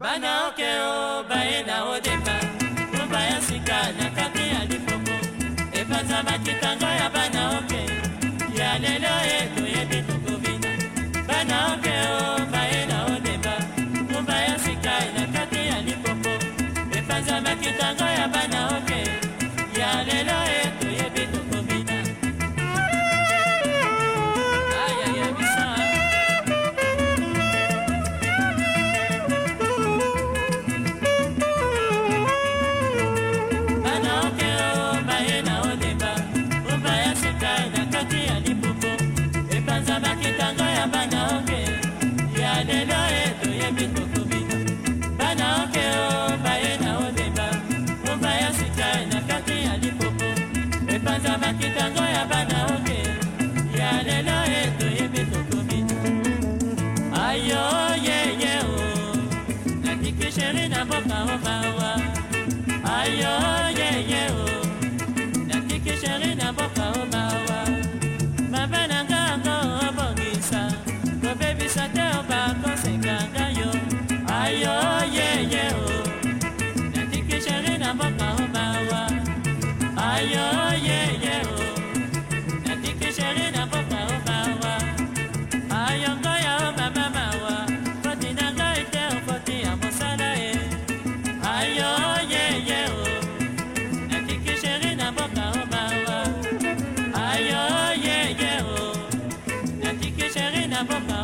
bana oke o bayenda odepa rumba ya sika na kapi ya lipoko epanza matikango ya bana oke ya lelo ye toyebi tokobina bana oke o bayenda odepa rumba ya sika na kapi ya lipoko epanza matikango ya bana oke ya lelo ayo never found.